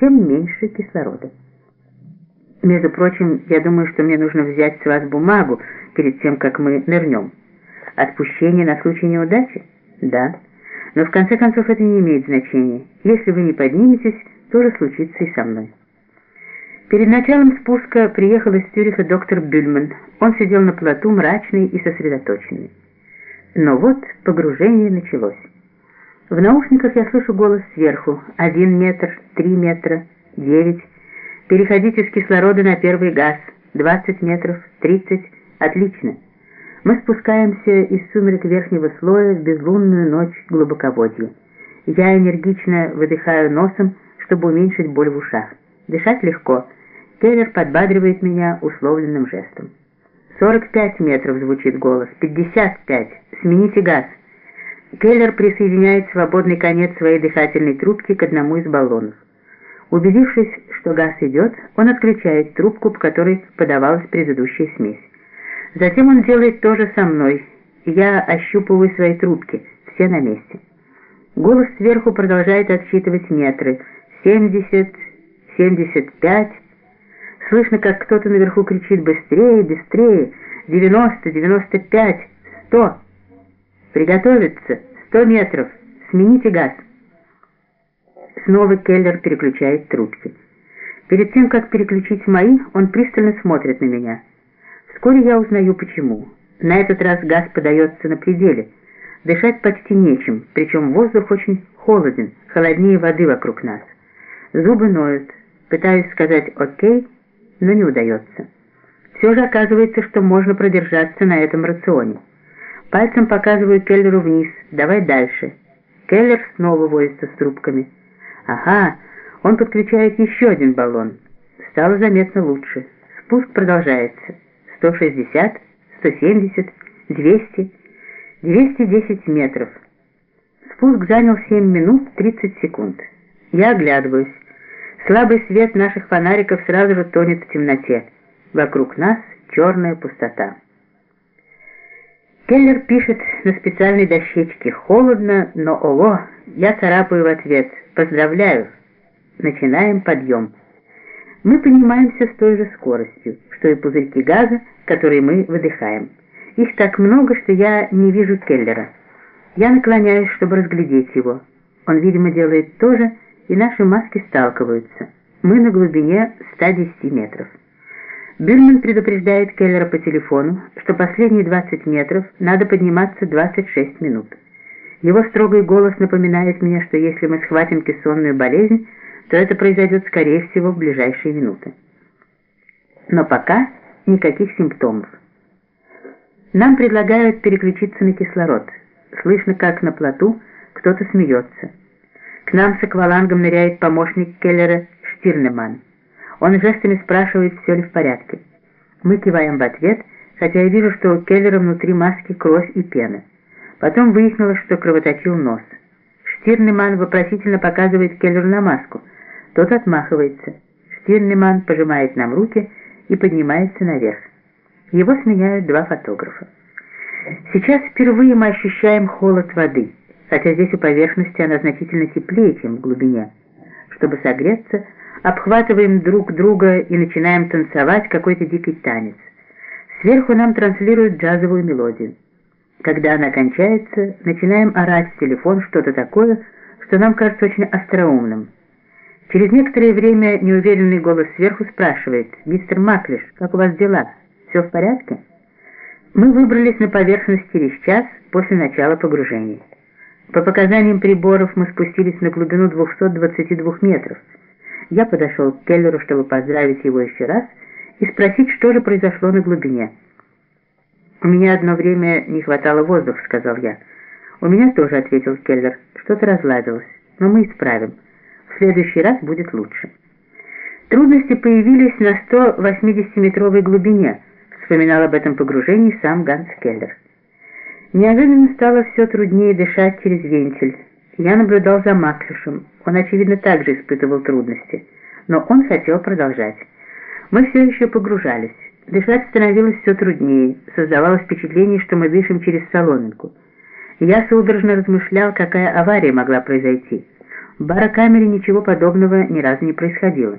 тем меньше кислорода. Между прочим, я думаю, что мне нужно взять с вас бумагу перед тем, как мы нырнем. Отпущение на случай неудачи? Да. Но в конце концов это не имеет значения. Если вы не подниметесь, то же случится и со мной. Перед началом спуска приехал из Цюриха доктор Бюльман. Он сидел на плоту, мрачный и сосредоточенный. Но вот погружение началось. В наушниках я слышу голос сверху. Один метр, три метра, девять. Переходите с кислорода на первый газ. Двадцать метров, тридцать. Отлично. Мы спускаемся из сумерек верхнего слоя в безлунную ночь глубоководья. Я энергично выдыхаю носом, чтобы уменьшить боль в ушах. Дышать легко. Келлер подбадривает меня условленным жестом. «Сорок пять метров» звучит голос. «Пятьдесят пять! Смените газ!» Келлер присоединяет свободный конец своей дыхательной трубки к одному из баллонов. Убедившись, что газ идет, он отключает трубку, по которой подавалась предыдущая смесь. Затем он делает то же со мной. Я ощупываю свои трубки, все на месте. Голос сверху продолжает отсчитывать метры. 70, 75. Слышно, как кто-то наверху кричит «Быстрее, быстрее! 90, 95, 100!» «Приготовиться! Сто метров! Смените газ!» Снова Келлер переключает трубки. Перед тем, как переключить мои, он пристально смотрит на меня. Вскоре я узнаю, почему. На этот раз газ подается на пределе. Дышать почти нечем, причем воздух очень холоден, холоднее воды вокруг нас. Зубы ноют. Пытаюсь сказать «Окей», но не удается. Все же оказывается, что можно продержаться на этом рационе. Пальцем показываю Келлеру вниз. «Давай дальше». Келлер снова возится с трубками. «Ага, он подключает еще один баллон. Стало заметно лучше. Спуск продолжается. 160, 170, 200, 210 метров. Спуск занял 7 минут 30 секунд. Я оглядываюсь. Слабый свет наших фонариков сразу же тонет в темноте. Вокруг нас черная пустота. Келлер пишет на специальной дощечке «Холодно, но ого!» Я царапаю в ответ «Поздравляю!» Начинаем подъем. Мы поднимаемся с той же скоростью, что и пузырьки газа, которые мы выдыхаем. Их так много, что я не вижу Келлера. Я наклоняюсь, чтобы разглядеть его. Он, видимо, делает то же, и наши маски сталкиваются. Мы на глубине 110 метров. Бюрман предупреждает Келлера по телефону, что последние 20 метров надо подниматься 26 минут. Его строгий голос напоминает мне, что если мы схватим кессонную болезнь, то это произойдет, скорее всего, в ближайшие минуты. Но пока никаких симптомов. Нам предлагают переключиться на кислород. Слышно, как на плоту кто-то смеется. К нам с аквалангом ныряет помощник Келлера Штирнеман. Он жестами спрашивает, все ли в порядке. Мы киваем в ответ, хотя я вижу, что у Келлера внутри маски кровь и пена. Потом выяснилось, что кровоточил нос. Штирнеман вопросительно показывает Келлеру на маску. Тот отмахивается. Штирнеман пожимает нам руки и поднимается наверх. Его сменяют два фотографа. Сейчас впервые мы ощущаем холод воды, хотя здесь у поверхности она значительно теплее, чем в глубине. Чтобы согреться, обхватываем друг друга и начинаем танцевать какой-то дикий танец. Сверху нам транслируют джазовую мелодию. Когда она кончается, начинаем орать в телефон что-то такое, что нам кажется очень остроумным. Через некоторое время неуверенный голос сверху спрашивает, «Мистер Маклиш, как у вас дела? Все в порядке?» Мы выбрались на поверхность через час после начала погружения. По показаниям приборов мы спустились на глубину 222 метров – я подошел к Келлеру, чтобы поздравить его еще раз и спросить, что же произошло на глубине. «У меня одно время не хватало воздуха», — сказал я. «У меня тоже», — ответил Келлер. «Что-то разладилось, но мы исправим. В следующий раз будет лучше». Трудности появились на 180-метровой глубине, вспоминал об этом погружении сам Ганс Келлер. Неожиданно стало все труднее дышать через вентиль. Я наблюдал за Маклюшем. Он, очевидно, также испытывал трудности. Но он хотел продолжать. Мы все еще погружались. Дышать становилось все труднее. Создавалось впечатление, что мы дышим через соломинку. Я судорожно размышлял, какая авария могла произойти. В барокамере ничего подобного ни разу не происходило.